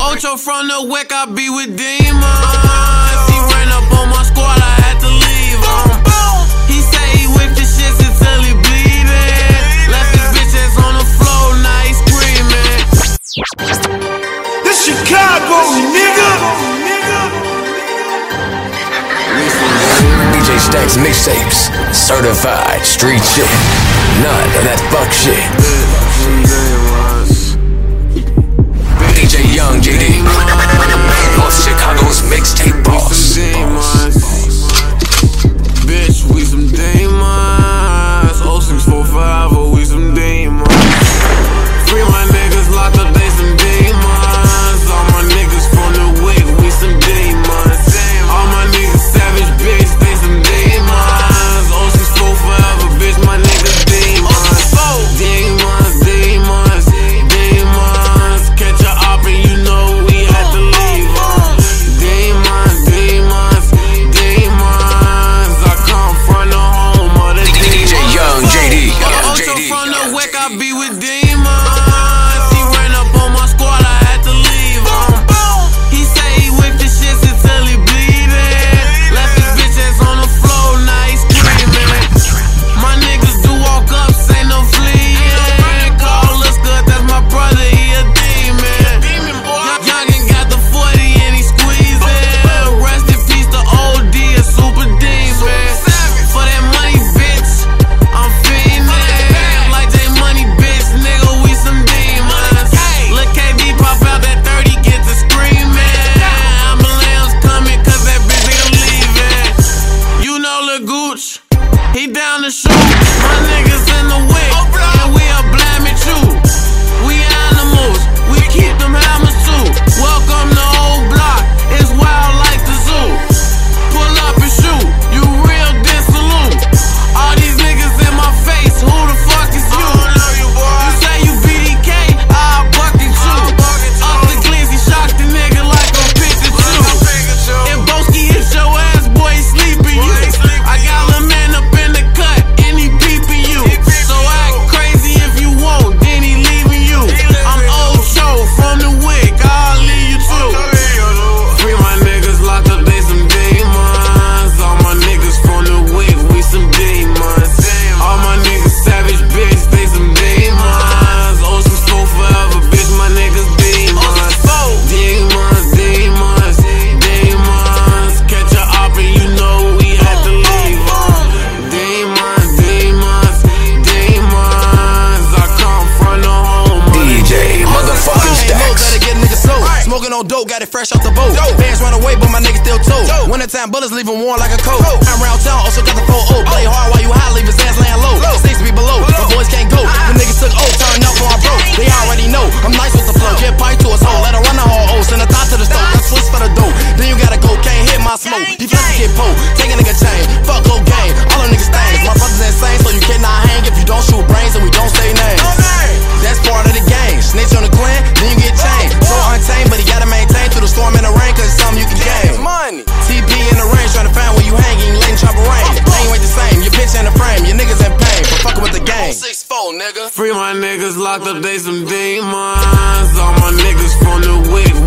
Ocho from the wick, I be with demons. He ran up on my squad, I had to leave him. He say he whipped the shit until he bleeding. Left his bitch ass on the floor, now he screaming. This Chicago, nigga. DJ Stacks mixtapes, certified street shit, none of that fuck shit. the gooch, he down the shoot. My niggas in the wick, and we a blammy too. Smoking on dope, got it fresh out the boat. Fans run away, but my niggas still told. Wintertime bullets leave him warm like a coat. I'm round town, also got the 4 Play hard while you high, leave his ass laying low. Stays be below, my boys can't go. The niggas took O, turn up for our bro. They already know, I'm nice with the flow. Get pipe to a soul, let her run the whole O. Send a thought to the stove, that's Swiss for the dough. Then you gotta go, can't hit my smoke. You flex get po, take a nigga chain. Free my niggas locked up, they some demons. All my niggas from the week.